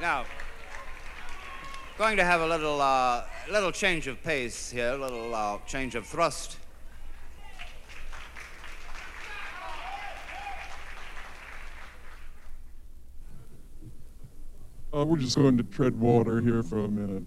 Now, going to have a little, uh, little change of pace here, a little uh, change of thrust. Uh, we're just going to tread water here for a minute.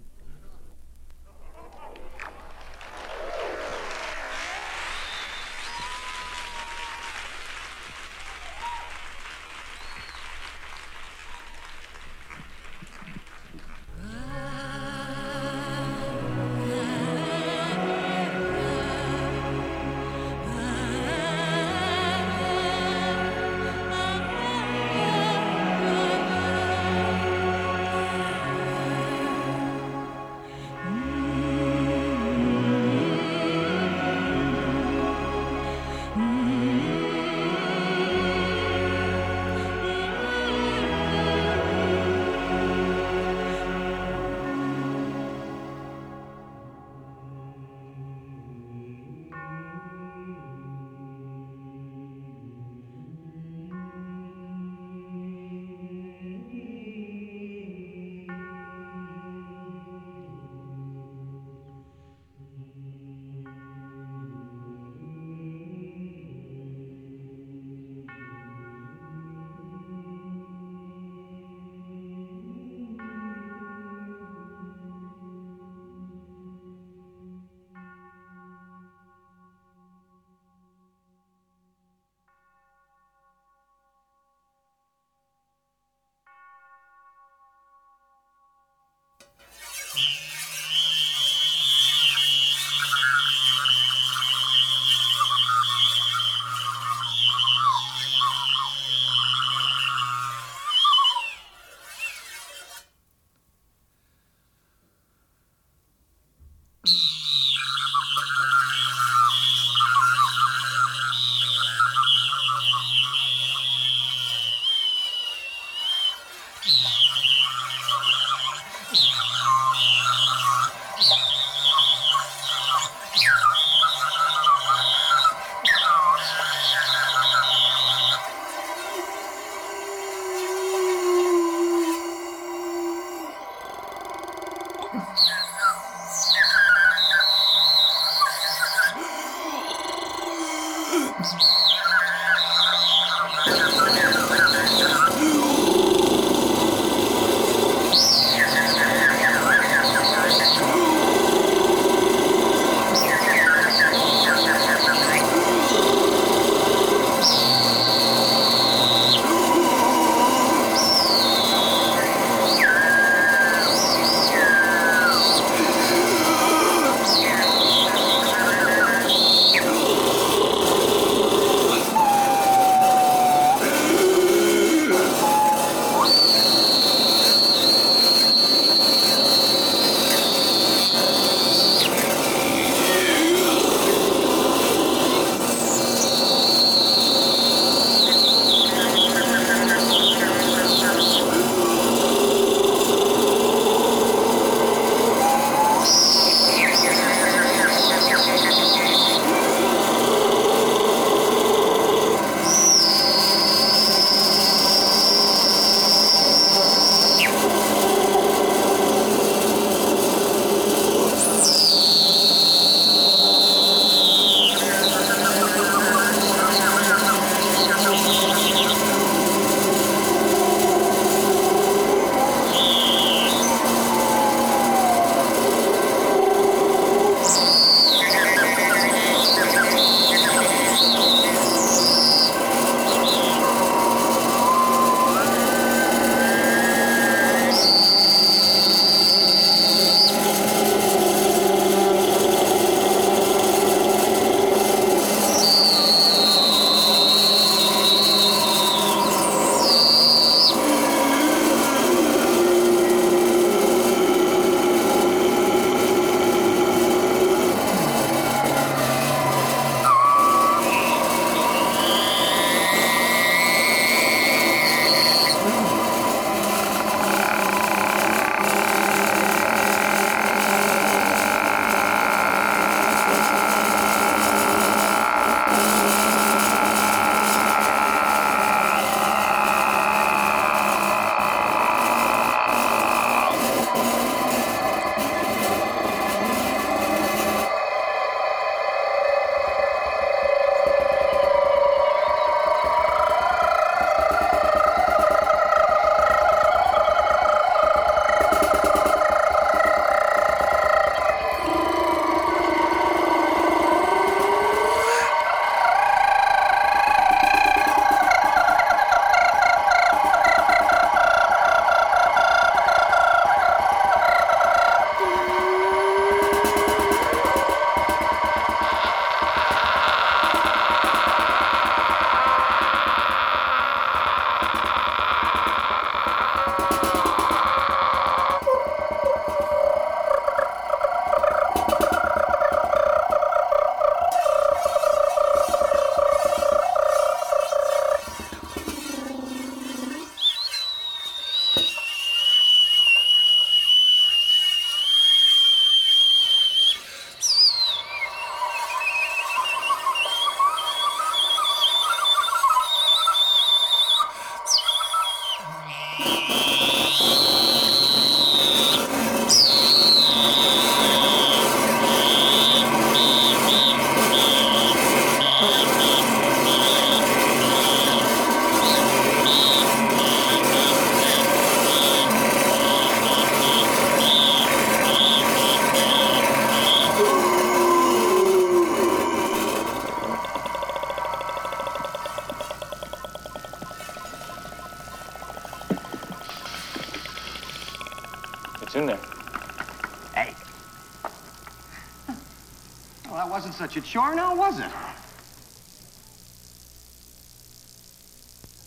That wasn't such a chore now, was it?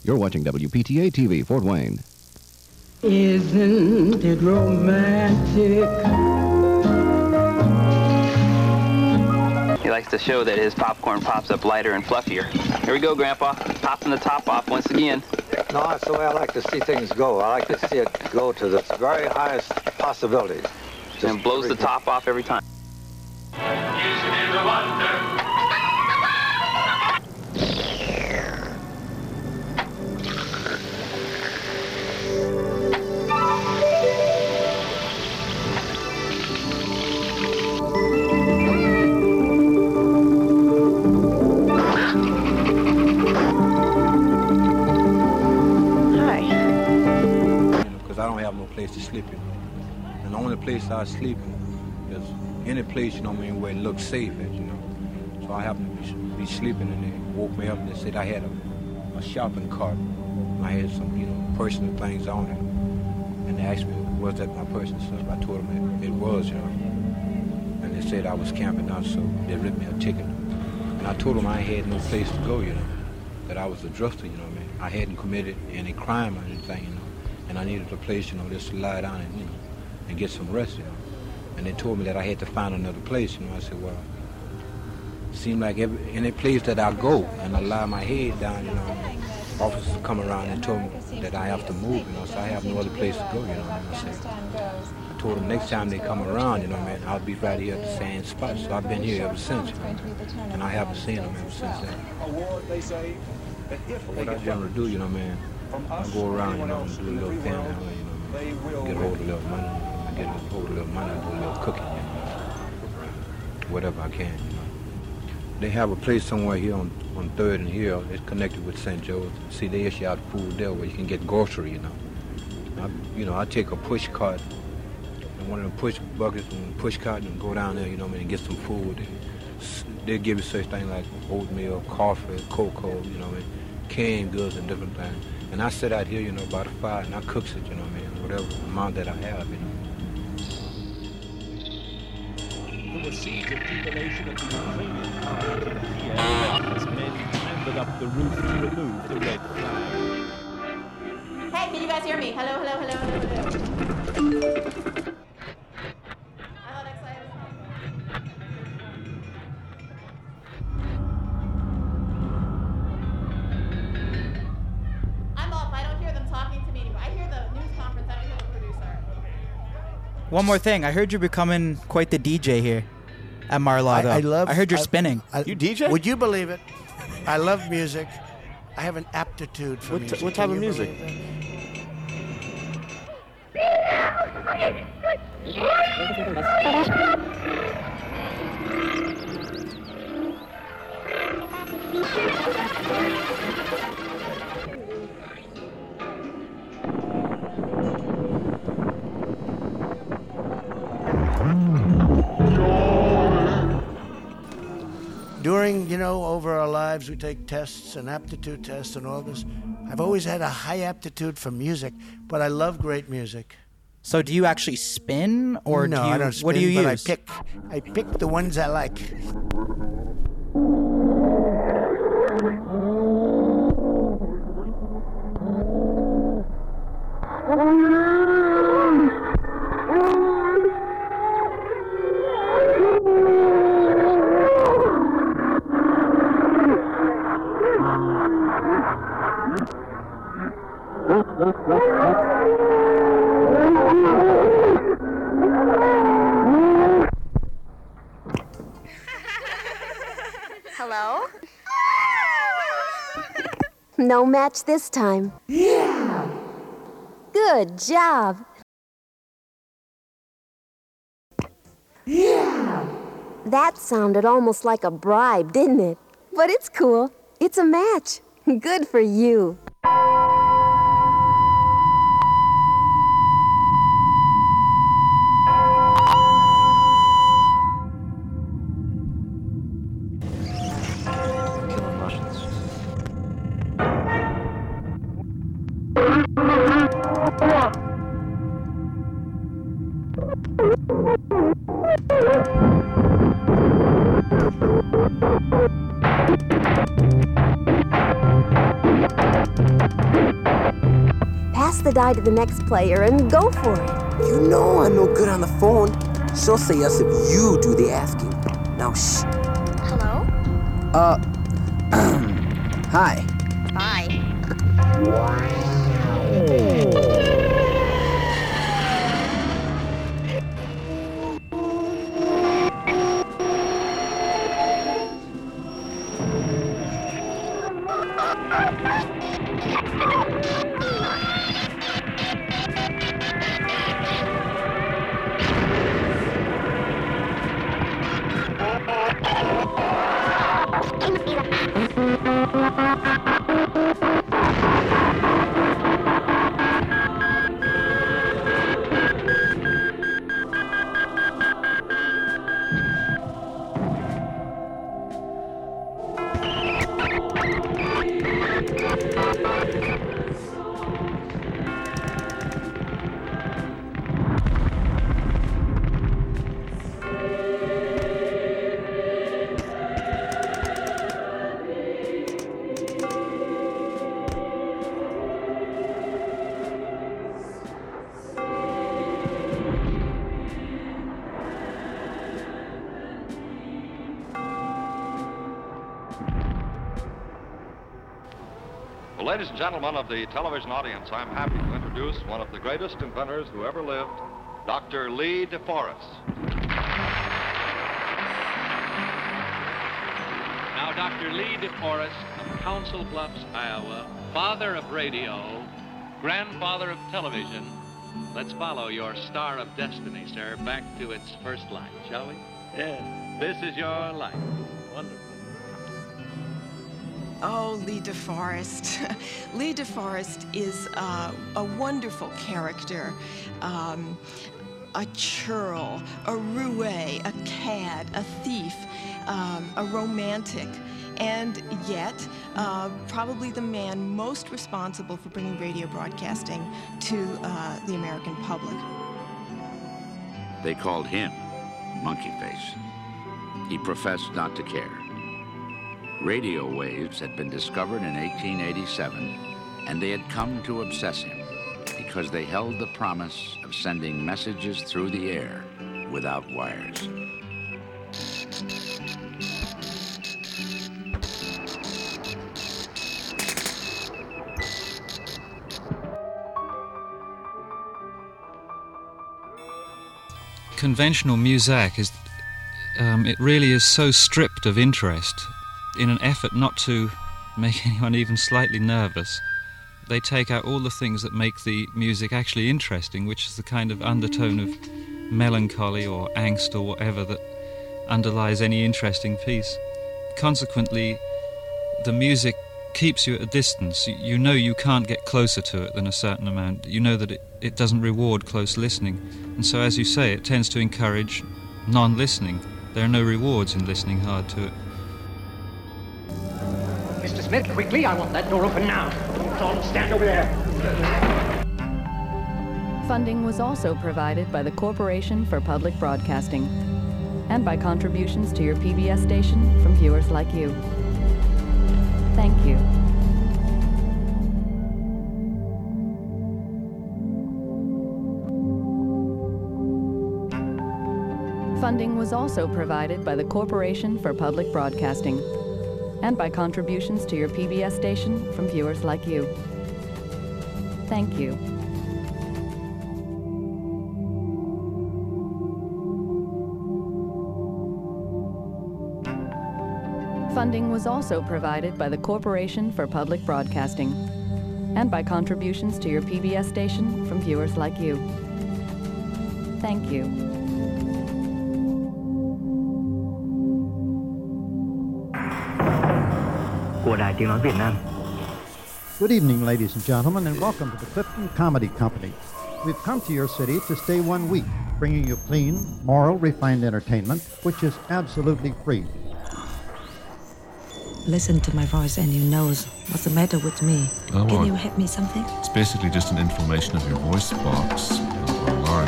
You're watching WPTA TV, Fort Wayne. Isn't it romantic? He likes to show that his popcorn pops up lighter and fluffier. Here we go, Grandpa. Popping the top off once again. No, that's the way I like to see things go. I like to see it go to the very highest possibilities. Just and blows the top off every time. Only place I sleep in is any place, you know what I mean, where it looks safe at, you know. So I happened to be, be sleeping and they woke me up and they said I had a, a shopping cart. I had some, you know, personal things on it. And they asked me, was that my personal stuff? I told them it, it was, you know. And they said I was camping out, so they ripped me a ticket. And I told them I had no place to go, you know. That I was a drifter, you know what I mean. I hadn't committed any crime or anything, you know. And I needed a place, you know, just to lie down and, you know, and get some rest, you know. And they told me that I had to find another place, you know. I said, well, it seemed like every, any place that I go and I lie my head down, you know, officers come around and told me that I have to move, you know, so I have no other place to go, you know. And I said, I told them next time they come around, you know, man, I'll be right here at the same spot. So I've been here ever since, you know, and I haven't seen them ever since then. What I generally do, you know, man, I go around, you know, and do a little panhandling, you know, get hold of a little money, I get a little money, I do a little cooking, you know, whatever I can, you know. They have a place somewhere here on, on 3rd and here, it's connected with St. Joe's. See, they issue out food there where you can get grocery, you know. I, you know, I take a push cart, and one of them push buckets and push cart and go down there, you know, I and get some food. And they give you such things like oatmeal, coffee, cocoa, you know, and canned goods and different things. And I sit out here, you know, by the fire and I cook it, you know, I mean, whatever amount that I have, you know. Were scenes of jubilation at the Ukrainian army in Kiev as men clambered up the roof to remove the red flag. Hey, can you guys hear me? Hello, hello, hello, hello, hello. I thought X-Lay I'm off. I don't hear them talking to me anymore. I hear the news conference. I don't the producer. One more thing. I heard you're becoming quite the DJ here at Mar-a-Lago. I, I love. I heard you're I- spinning. I- You DJ? Would you believe it? I love music. I have an aptitude for What t- music. what type Can of you music? During, you know, over our lives, we take tests and aptitude tests and all this. I've always had a high aptitude for music, but I love great music. So do you actually spin, or no, do you? I don't spin, what do you but use? I pick. I pick the ones I like. Oh, Hello? no match this time. Yeah! Good job. Yeah! That sounded almost like a bribe, didn't it? But it's cool. It's a match. Good for you. Die to the next player and go for it. You know I'm no good on the phone. She'll say yes if you do the asking. Now, shh. Hello? Uh, hi. Ladies and gentlemen of the television audience, I'm happy to introduce one of the greatest inventors who ever lived, Dr. Lee DeForest. Now, Dr. Lee DeForest of Council Bluffs, Iowa, father of radio, grandfather of television. Let's follow your star of destiny, sir, back to its first light, shall we? Yes. This is your light. Oh, Lee DeForest. Lee DeForest is uh, a wonderful character. Um, a churl, a roue, a cad, a thief, um, a romantic, and yet uh, probably the man most responsible for bringing radio broadcasting to uh, the American public. They called him Monkey Face. He professed not to care. Radio waves had been discovered in 1887, and they had come to obsess him because they held the promise of sending messages through the air without wires. conventional muzak is um, it really is so stripped of interest in an effort not to make anyone even slightly nervous they take out all the things that make the music actually interesting which is the kind of undertone of melancholy or angst or whatever that underlies any interesting piece. Consequently the music keeps you at a distance. You, know you can't get closer to it than a certain amount. You know that it, it doesn't reward close listening. And so as you say it tends to encourage non-listening. There are no rewards in listening hard to it. Smith, quickly, I want that door open now. Don't stand over there. Funding was also provided by the Corporation for Public Broadcasting and by contributions to your PBS station from viewers like you. Thank you. Funding was also provided by the Corporation for Public Broadcasting and by contributions to your PBS station from viewers like you. Thank you. Funding was also provided by the Corporation for Public Broadcasting and by contributions to your PBS station from viewers like you. Thank you. Của Đài Tiếng Nói Việt Nam. Good evening, ladies and gentlemen, and welcome to the Clifton Comedy Company. We've come to your city to stay one week, bringing you clean, moral, refined entertainment, which is absolutely free. Listen to my voice and you knows what's the matter with me. Oh, Can what? you help me something? It's basically just an inflammation of your voice box or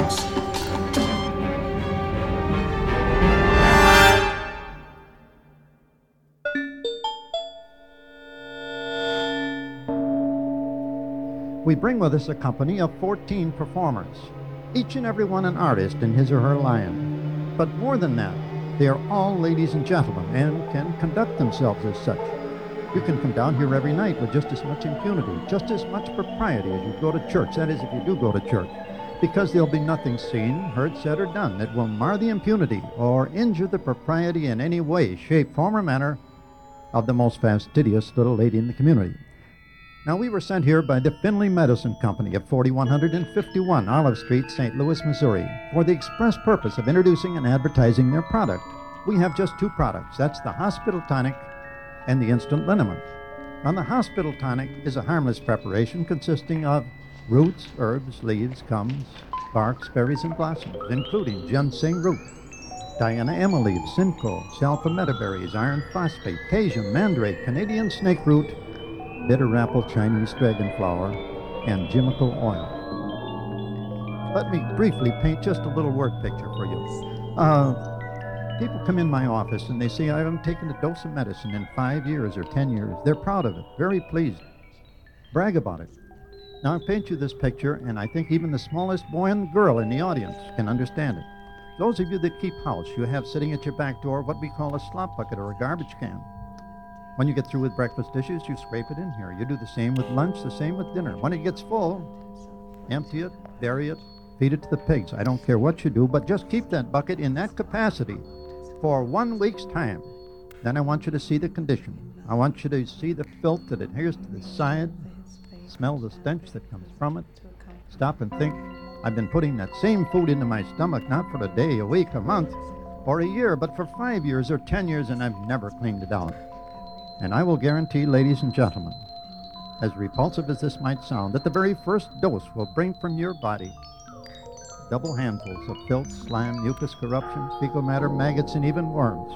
We bring with us a company of 14 performers, each and every one an artist in his or her line. But more than that, they are all ladies and gentlemen and can conduct themselves as such. You can come down here every night with just as much impunity, just as much propriety as you go to church. That is, if you do go to church. Because there'll be nothing seen, heard, said, or done that will mar the impunity or injure the propriety in any way, shape, form, or manner of the most fastidious little lady in the community. Now, we were sent here by the Finley Medicine Company of 4151 Olive Street, St. Louis, Missouri, for the express purpose of introducing and advertising their product. We have just two products that's the Hospital Tonic and the Instant Liniment. On the Hospital Tonic is a harmless preparation consisting of roots, herbs, leaves, gums, barks, berries, and blossoms, including ginseng root, Diana Emma leaf, Cinco, Salpa meadow iron phosphate, Cajun, mandrake, Canadian snake root, bitter apple, Chinese dragon flower, and Jimical oil. Let me briefly paint just a little word picture for you. Uh, people come in my office and they say, I haven't taken a dose of medicine in five years or ten years. They're proud of it, very pleased, brag about it. Now, I paint you this picture, and I think even the smallest boy and girl in the audience can understand it. Those of you that keep house, you have sitting at your back door what we call a slop bucket or a garbage can. When you get through with breakfast dishes, you scrape it in here. You do the same with lunch, the same with dinner. When it gets full, empty it, bury it, feed it to the pigs. I don't care what you do, but just keep that bucket in that capacity for one week's time. Then I want you to see the condition. I want you to see the filth that adheres to the side, smell the stench that comes from it. Stop and think. I've been putting that same food into my stomach not for a day, a week, a month, or a year, but for five years or ten years, and I've never cleaned it out. And I will guarantee, ladies and gentlemen, as repulsive as this might sound, that the very first dose will bring from your body double handfuls of filth, slime, mucus, corruption, fecal matter, maggots, and even worms.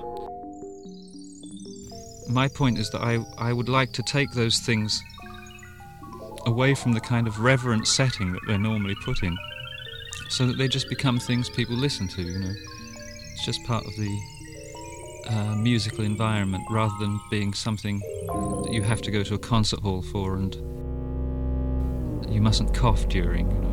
My point is that I, I would like to take those things away from the kind of reverent setting that they're normally put in so that they just become things people listen to, you know. It's just part of the musical environment rather than being something that you have to go to a concert hall for and you mustn't cough during, you know.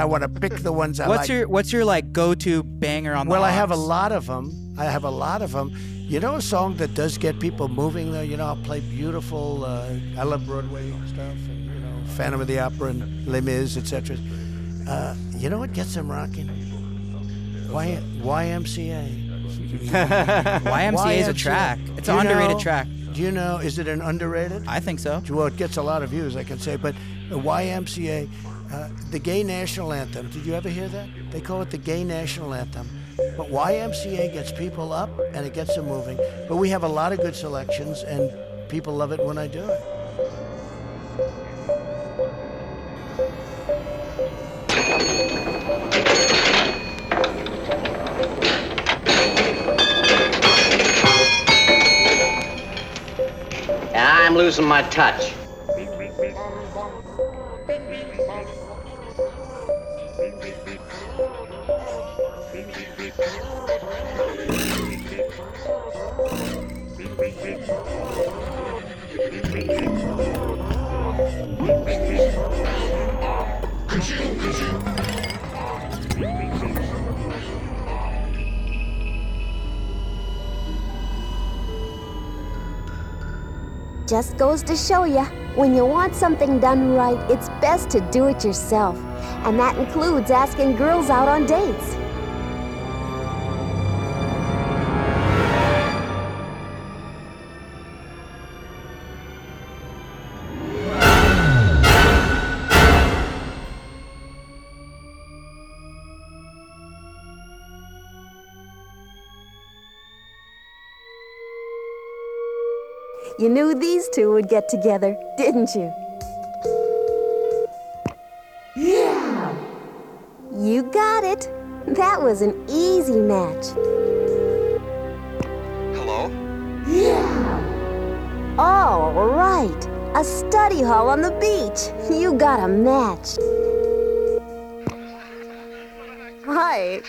Don't want to spin. I want to pick the ones I what's like. your What's your like go to banger on the? Well, I have a lot of them. I have a lot of them. You know a song that does get people moving though. You know, I'll play beautiful. Uh, I love Broadway stuff, and you know, Phantom of the Opera and Les Mis, etc. Uh, you know what gets them rocking? Y- YMCA. YMCA is a track. It's an you underrated know- track. Do you know? Is it an underrated? I think so. Well, it gets a lot of views, I can say. But the YMCA, uh, the Gay National Anthem. Did you ever hear that? They call it the Gay National Anthem. But YMCA gets people up and it gets them moving. But we have a lot of good selections, and people love it when I do it. I'm losing my touch. Goes to show you, when you want something done right, it's best to do it yourself. And that includes asking girls out on dates. You knew these two would get together, didn't you? Yeah! You got it. That was an easy match. Hello? Yeah! Oh, right. A study hall on the beach. You got a match. Hi.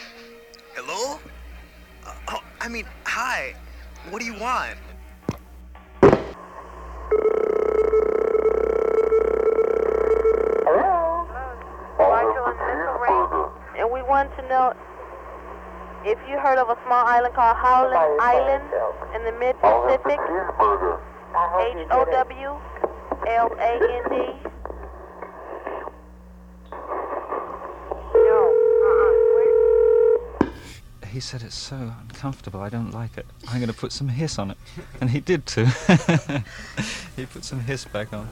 Hello? Uh, oh, I mean, hi. What do you want? Marshall and Ray, and we want to know if you heard of a small island called Howland Island in the mid Pacific. H O W L A N D. He said it's so uncomfortable, I don't like it. I'm going to put some hiss on it. And he did too. he put some hiss back on.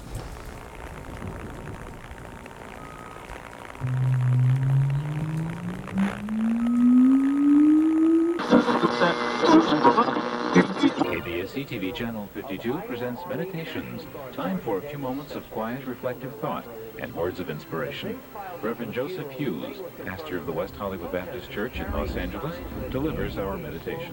KBSC TV Channel 52 presents Meditations, time for a few moments of quiet, reflective thought and words of inspiration. Reverend Joseph Hughes, pastor of the West Hollywood Baptist Church in Los Angeles, delivers our meditation.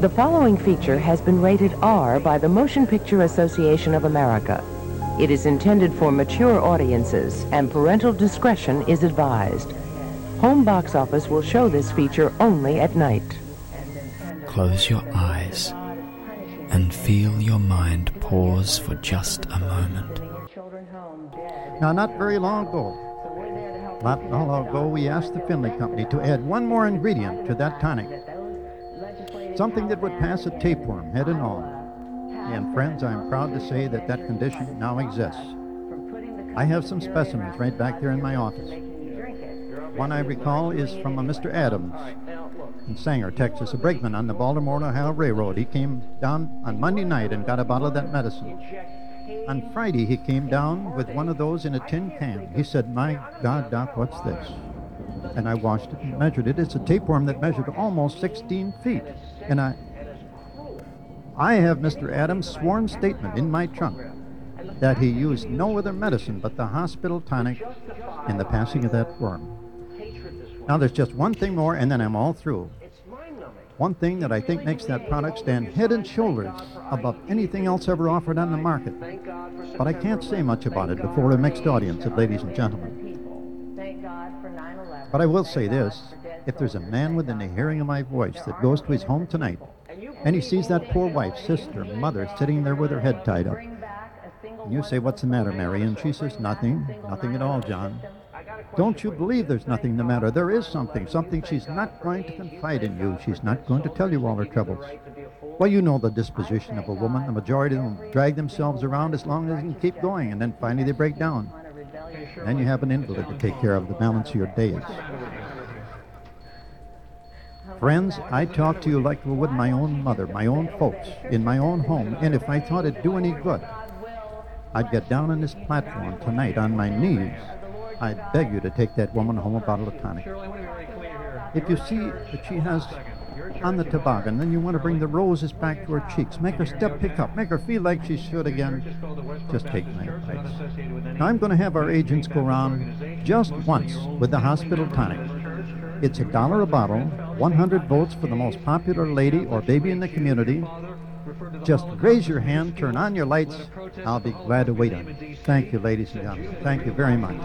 The following feature has been rated R by the Motion Picture Association of America. It is intended for mature audiences and parental discretion is advised. Home Box Office will show this feature only at night. Close your eyes and feel your mind pause for just a moment. Now, not very long ago, not long ago, we asked the Finley Company to add one more ingredient to that tonic. Something that would pass a tapeworm, head and all. And friends, I'm proud to say that that condition now exists. I have some specimens right back there in my office. One I recall is from a Mr. Adams in Sanger, Texas, a brakeman on the Baltimore and Ohio Railroad. He came down on Monday night and got a bottle of that medicine. On Friday, he came down with one of those in a tin can. He said, My God, Doc, what's this? And I washed it and measured it. It's a tapeworm that measured almost 16 feet. And I, I have Mr. Adams' sworn statement in my trunk that he used no other medicine but the hospital tonic in the passing of that worm. Now, there's just one thing more, and then I'm all through. One thing that I think makes that product stand head and shoulders above anything else ever offered on the market. But I can't say much about it before a mixed audience of ladies and gentlemen. But I will say this if there's a man within the hearing of my voice that goes to his home tonight and he sees that poor wife, sister, mother sitting there with her head tied up, and you say, What's the matter, Mary? And she says, Nothing, nothing at all, John. Don't you believe there's nothing the matter? There is something, something she's not going to confide in you. She's not going to tell you all her troubles. Well, you know the disposition of a woman. The majority of them drag themselves around as long as they can keep going, and then finally they break down. Then you have an invalid to take care of the balance of your days. Friends, I talk to you like I would my own mother, my own folks, in my own home, and if I thought it'd do any good, I'd get down on this platform tonight on my knees. I'd beg you to take that woman home a bottle of tonic. If you see that she has on the toboggan, then you want to bring the roses back to her cheeks. Make her step pick up. Make her feel like she should again. Just take my advice. Now, I'm going to have our agents go around just once with the hospital tonic. It's a dollar a bottle, 100 votes for the most popular lady or baby in the community. Just raise your hand, turn on your lights. I'll be glad to wait on you. Thank you, ladies and gentlemen. Thank you very much.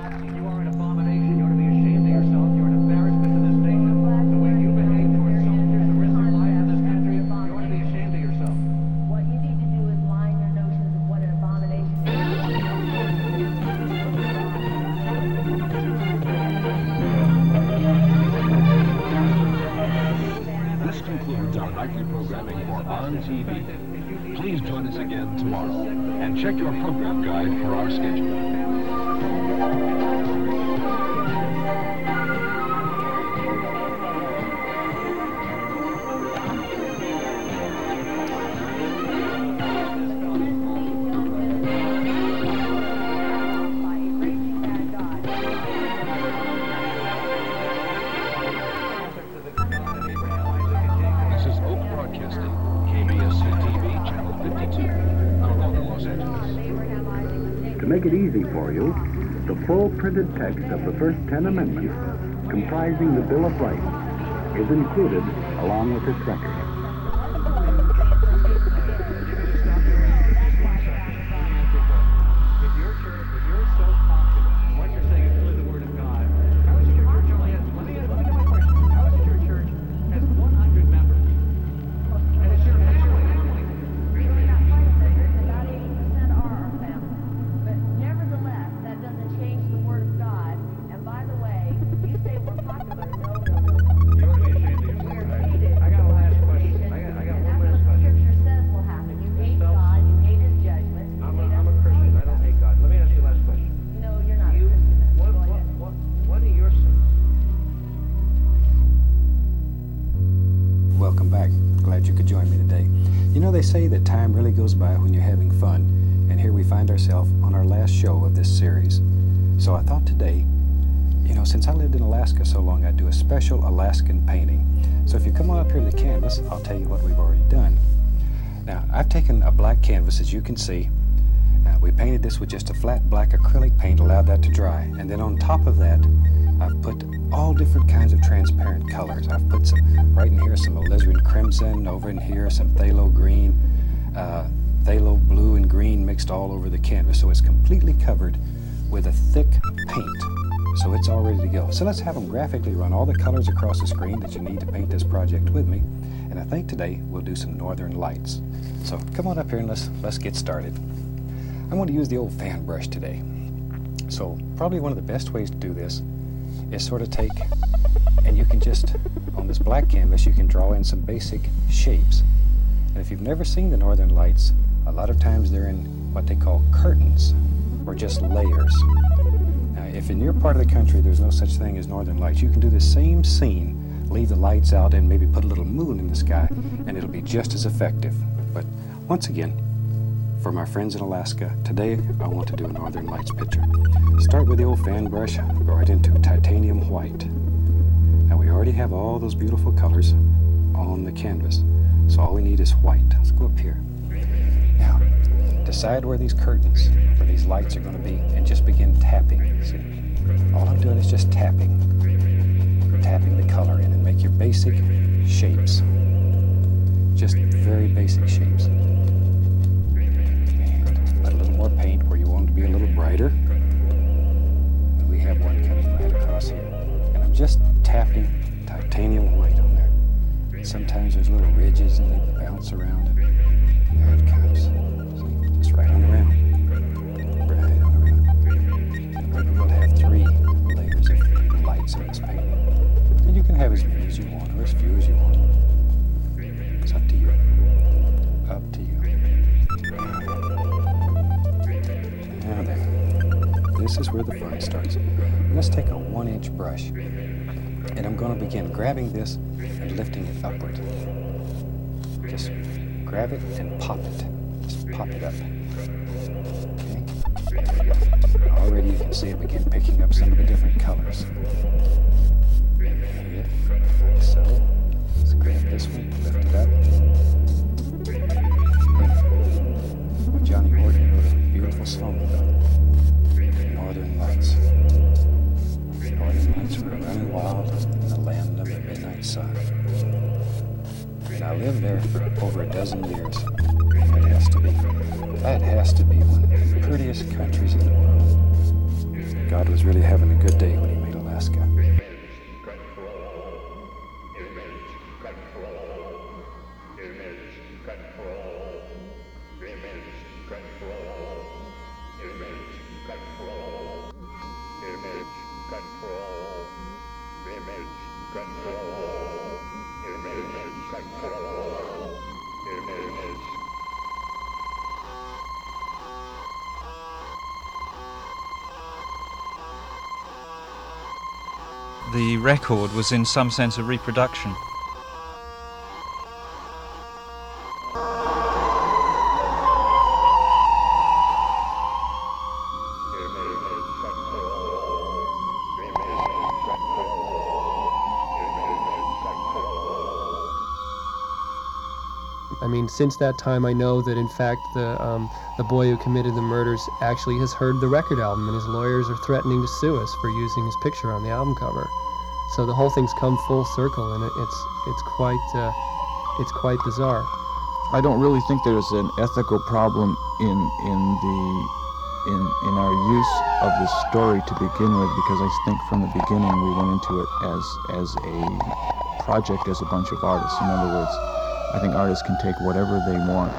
Make it easy for you, the full printed text of the first 10 amendments, comprising the Bill of Rights, is included along with this record. Special Alaskan painting. So if you come on up here to the canvas, I'll tell you what we've already done. Now, I've taken a black canvas, as you can see. Uh, we painted this with just a flat black acrylic paint, allowed that to dry. And then on top of that, I've put all different kinds of transparent colors. I've put some, right in here, some alizarin crimson, over in here, some phthalo green, uh, phthalo blue and green mixed all over the canvas. So it's completely covered with a thick paint. So it's all ready to go. So let's have them graphically run all the colors across the screen that you need to paint this project with me. And I think today we'll do some northern lights. So come on up here and let's, let's get started. I'm going to use the old fan brush today. So probably one of the best ways to do this is sort of take, and you can just, on this black canvas, you can draw in some basic shapes. And if you've never seen the northern lights, a lot of times they're in what they call curtains, or just layers. If in your part of the country there's no such thing as northern lights, you can do the same scene, leave the lights out, and maybe put a little moon in the sky, and it'll be just as effective. But once again, for my friends in Alaska, today I want to do a Northern Lights picture. Start with the old fan brush, go right into titanium white. Now we already have all those beautiful colors on the canvas, so all we need is white. Let's go up here. Now, decide where these curtains, where these lights are going to be, and just begin tapping. See, all I'm doing is just tapping, tapping the color in, and make your basic shapes. Just very basic shapes a little more paint where you want it to be a little brighter. We have one coming right across here. And I'm just tapping titanium white on there. Sometimes there's little ridges and they bounce around. It in this painting. And you can have as many as you want or as few as you want. It's up to you. Up to you. Now then, this is where the fun starts. Let's take a one inch brush and I'm going to begin grabbing this and lifting it upward. Just grab it and pop it. Just pop it up. Already you can see it begin picking up some of the different colors. control, image control, image control, image control, image control, image control, image control, image control. The record was in some sense a reproduction. Since that time, I know that in fact the um, the boy who committed the murders actually has heard the record album, and his lawyers are threatening to sue us for using his picture on the album cover. So the whole thing's come full circle, and it, it's it's quite uh, it's quite bizarre. I don't really think there's an ethical problem in in the in in our use of the story to begin with, because I think from the beginning we went into it as as a project as a bunch of artists. In other words, I think artists can take whatever they want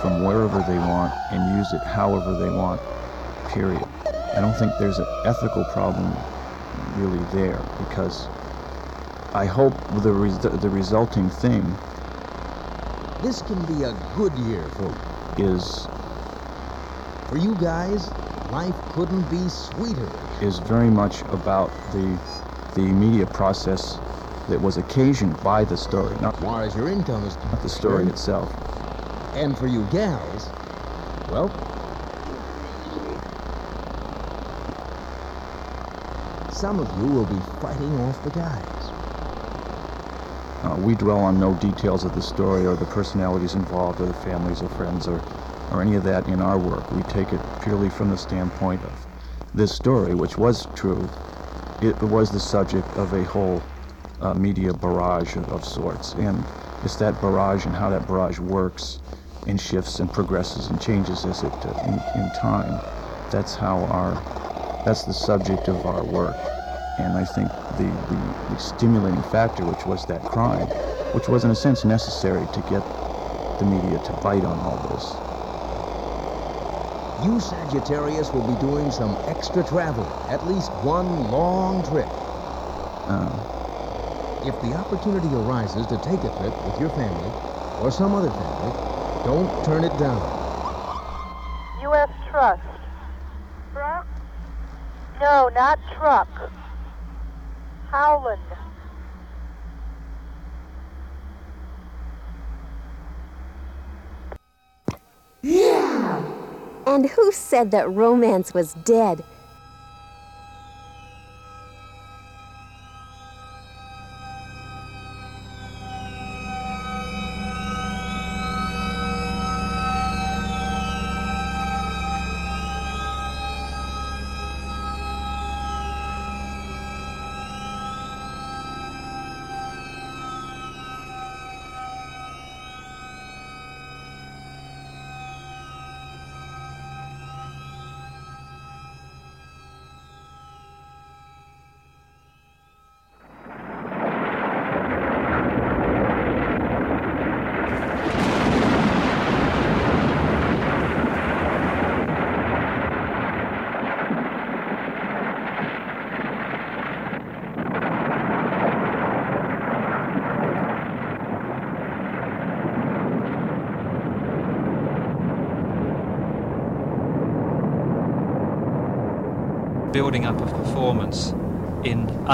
from wherever they want and use it however they want. Period. I don't think there's an ethical problem really there because I hope the res- the resulting thing This can be a good year for is for you guys. Life couldn't be sweeter. is very much about the the media process that was occasioned by the story, not far as your income is not the story itself. And for you gals, well, some of you will be fighting off the guys. Uh, we dwell on no details of the story or the personalities involved or the families or friends or, or any of that in our work. We take it purely from the standpoint of this story, which was true. It was the subject of a whole uh, media barrage of, of sorts. And it's that barrage and how that barrage works and shifts and progresses and changes as it uh, in, in time. That's how our, that's the subject of our work. And I think the, the, the stimulating factor, which was that crime, which was in a sense necessary to get the media to bite on all this. You Sagittarius will be doing some extra travel, at least one long trip. Uh, If the opportunity arises to take a trip with your family or some other family, don't turn it down. U.S. Trust. Truck? No, not truck. Howland. Yeah! And who said that romance was dead?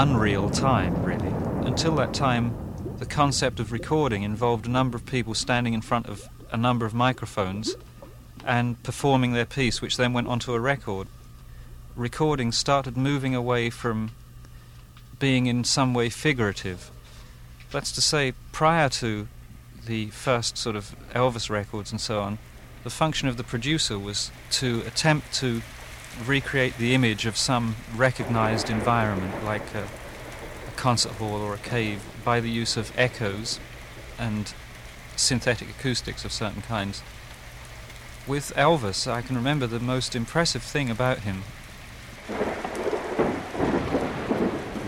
Unreal time, really. Until that time, the concept of recording involved a number of people standing in front of a number of microphones and performing their piece, which then went onto a record. Recording started moving away from being in some way figurative. That's to say, prior to the first sort of Elvis records and so on, the function of the producer was to attempt to recreate the image of some recognized environment, like a, a concert hall or a cave, by the use of echoes and synthetic acoustics of certain kinds. With Elvis, I can remember the most impressive thing about him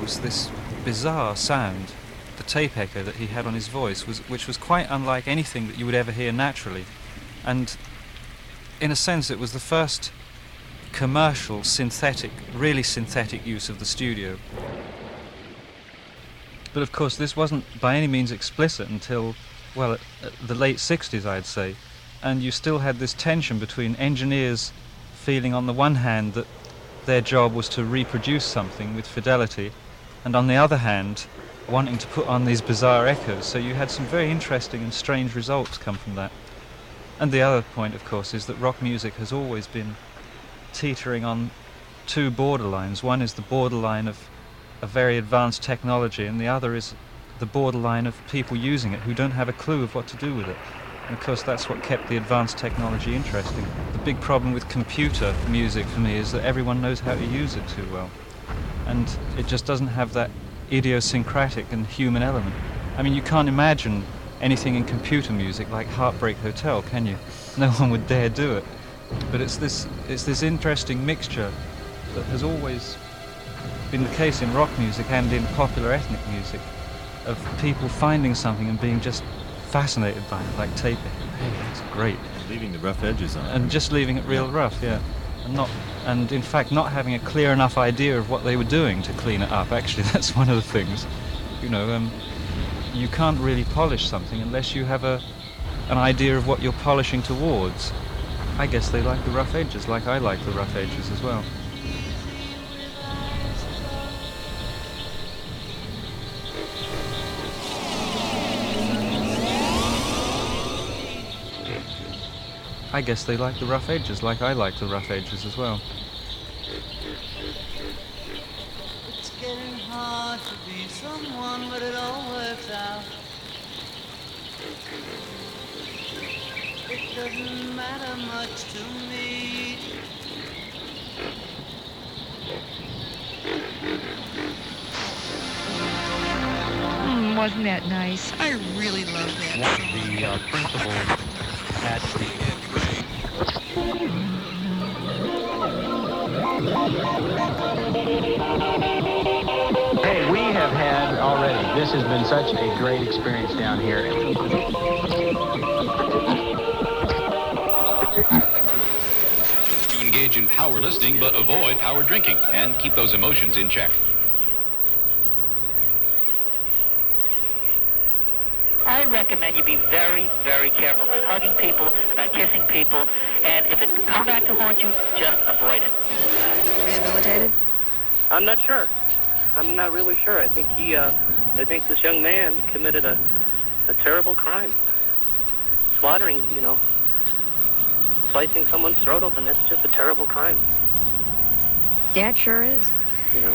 was this bizarre sound, the tape echo that he had on his voice, was, which was quite unlike anything that you would ever hear naturally. And in a sense, it was the first commercial, synthetic, really synthetic use of the studio. But of course, this wasn't by any means explicit until, well, the late 60s, I'd say. And you still had this tension between engineers feeling, on the one hand, that their job was to reproduce something with fidelity, and on the other hand, wanting to put on these bizarre echoes. So you had some very interesting and strange results come from that. And the other point, of course, is that rock music has always been teetering on two borderlines. One is the borderline of a very advanced technology, and the other is the borderline of people using it who don't have a clue of what to do with it. And of course, that's what kept the advanced technology interesting. The big problem with computer music for me is that everyone knows how to use it too well. And it just doesn't have that idiosyncratic and human element. I mean, you can't imagine anything in computer music like Heartbreak Hotel, can you? No one would dare do it. But it's this, it's this interesting mixture that has always been the case in rock music and in popular ethnic music of people finding something and being just fascinated by it, like taping. That's great. Leaving the rough edges on. And just leaving it real rough, yeah. And not, and in fact, not having a clear enough idea of what they were doing to clean it up. Actually, that's one of the things. You know, um, you can't really polish something unless you have a, an idea of what you're polishing towards. I guess they like the rough edges, like I like the rough edges as well. I guess they like the rough edges, like I like the rough edges as well. It's getting hard to be someone, but it all works out. It doesn't matter much to me. Mm, wasn't that nice? I really love that. The uh, principal at the Hey, we have had already. This has been such a great experience down here. Engage in power listening, but avoid power drinking and keep those emotions in check. I recommend you be very, very careful about hugging people, about kissing people, and if it come back to haunt you, just avoid it. Rehabilitated? I'm not sure. I'm not really sure. I think he, uh, I think this young man committed a, a terrible crime. Slaughtering, you know, slicing someone's throat open. That's just a terrible crime. Yeah, it sure is. You know.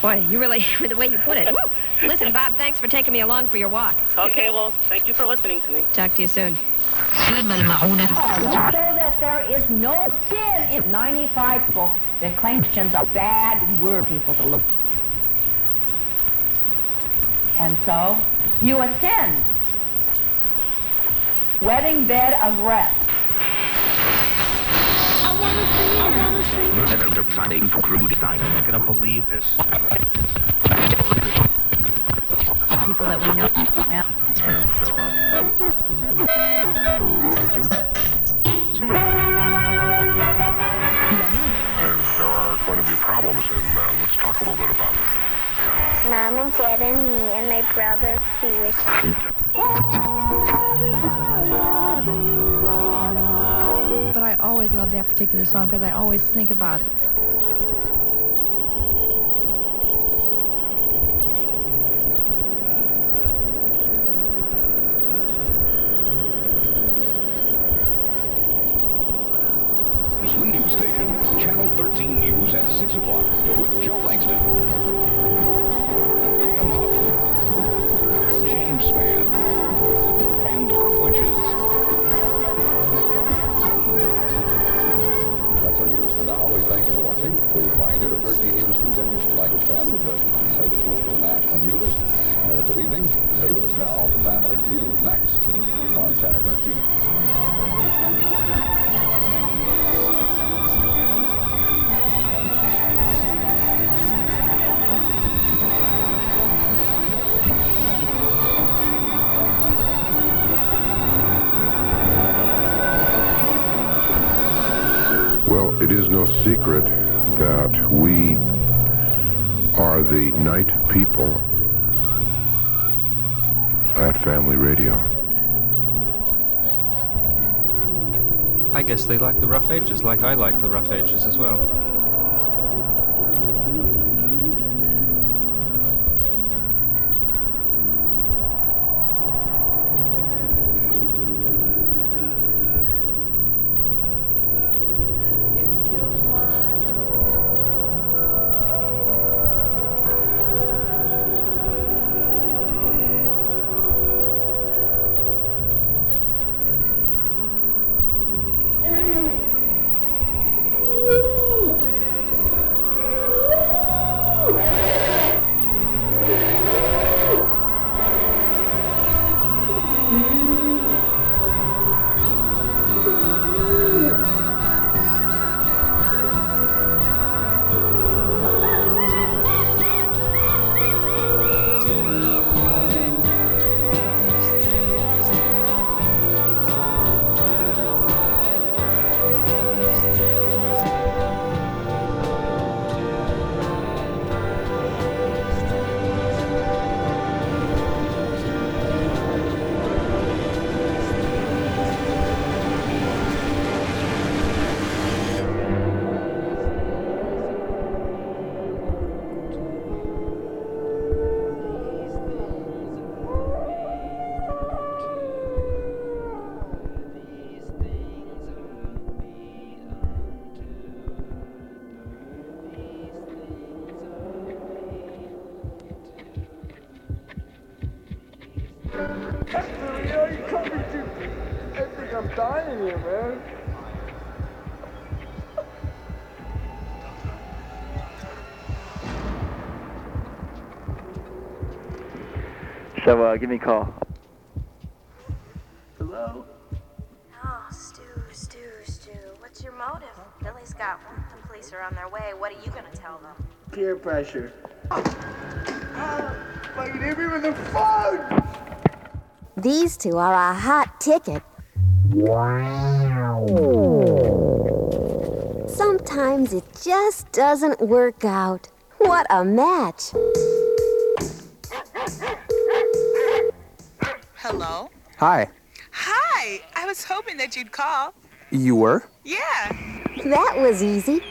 Boy, you really, the way you put it. Woo! Listen, Bob, thanks for taking me along for your walk. Okay, well, thank you for listening to me. Talk to you soon. So that there is no sin in 95 people that claim Christians are bad word people to look. And so you ascend. Wedding bed of rest. I want to see it on the street. I'm gonna believe this. People that we know. And there are going to be problems, and uh, let's talk a little bit about it. Mom and Dad and me and my brother Felix. I always love that particular song because I always think about it. Radio station, Channel 13 News at 6 o'clock with Joe Langston. Family next on Channel 13. Well, it is no secret that we are the night people Family Radio. I guess they like the rough edges, like I like the rough edges as well. So, uh, give me a call. Hello? Oh, Stu, Stu, Stu. What's your motive? Billy's got one. The police are on their way. What are you gonna tell them? Peer pressure. Ah, fucking hit me with the phone! These two are a hot ticket. Wow. Sometimes it just doesn't work out. What a match! Hello? Hi. Hi! I was hoping that you'd call. You were? Yeah. That was easy.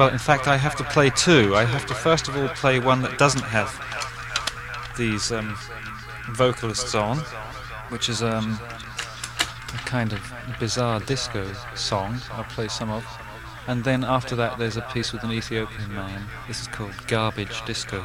Well, in fact, I have to play two. I have to first of all play one that doesn't have these um, vocalists on, which is um, a kind of bizarre disco song. I'll play some of. And then after that, there's a piece with an Ethiopian man. This is called Garbage Disco.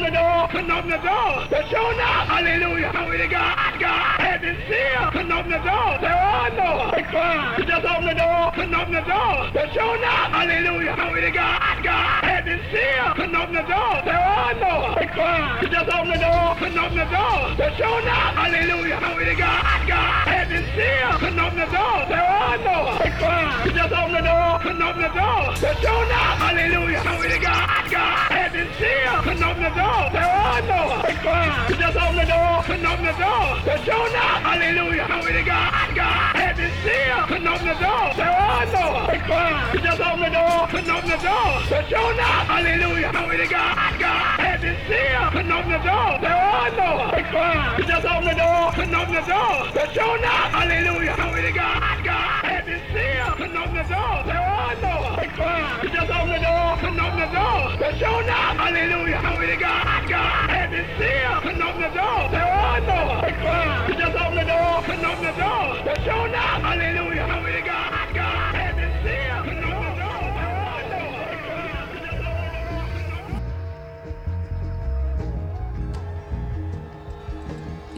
Open the door. Putting open the door. They're showing up. Hallelujah. Glory to God. God had been sealed. Putting open the door. There are no. They cry. Just open the door. Putting open the door. They're showing up. Hallelujah. Glory to God. God had been sealed. Putting open the door. There are no. Cry. Just open the door. Putting open the door. They're showing up. Hallelujah. Glory to God. God been sealed. Putting open the door. There are no. Cry. Just open the door. Putting open the door. They're showing up. Hallelujah. Glory to God. God had been sealed. Putting open the door. There are no. Cry. Just open the door. Putting open the door. Showing up. Hallelujah. Glory to God. God had been sealed. Putting open the door. There are no. Cry. Just open the door. Putting open the door. Showing up. Hallelujah. Glory to God. God had been sealed. Putting open the door. There are no. Cry. Just open the door. Putting open the door. Showing up. Hallelujah. Glory to God. God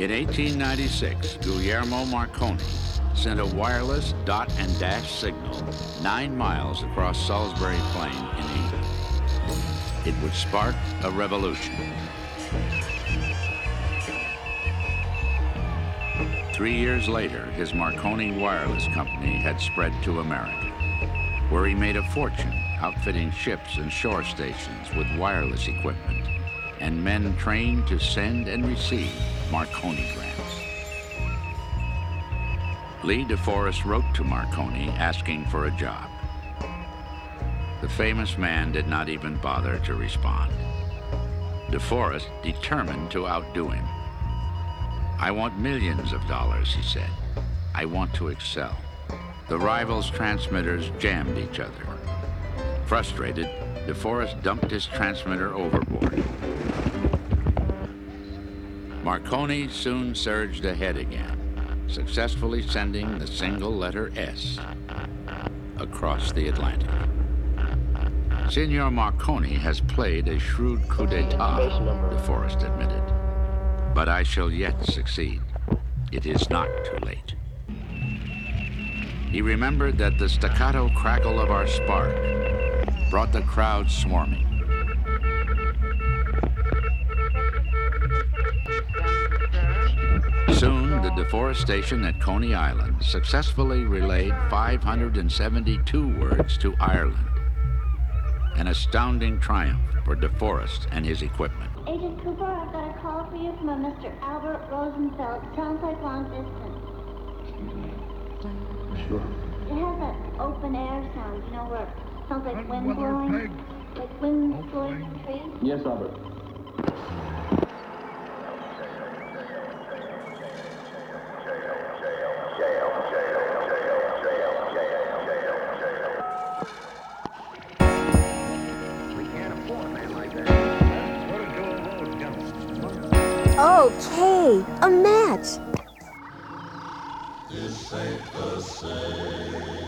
In 1896, Guglielmo Marconi sent a wireless dot and dash signal nine miles across Salisbury Plain in England. It would spark a revolution. Three years later, his Marconi Wireless Company had spread to America, where he made a fortune outfitting ships and shore stations with wireless equipment and men trained to send and receive Marconi. Lee DeForest wrote to Marconi asking for a job. The famous man did not even bother to respond. DeForest determined to outdo him. I want millions of dollars, he said. I want to excel. The rivals' transmitters jammed each other. Frustrated, DeForest dumped his transmitter overboard. Marconi soon surged ahead again, successfully sending the single letter S across the Atlantic. Signor Marconi has played a shrewd coup d'etat, The DeForest admitted. But I shall yet succeed. It is not too late. He remembered that the staccato crackle of our spark brought the crowd swarming. Soon, the DeForest station at Coney Island successfully relayed 572 words to Ireland. An astounding triumph for DeForest and his equipment. Agent Cooper, I've got a call for you from a Mr. Albert Rosenfeld. Sounds like long distance. Sure. It has that open air sound, you know, where it sounds like wind blowing. Like wind blowing in trees. Yes, Albert. Okay, a match. It's safe to say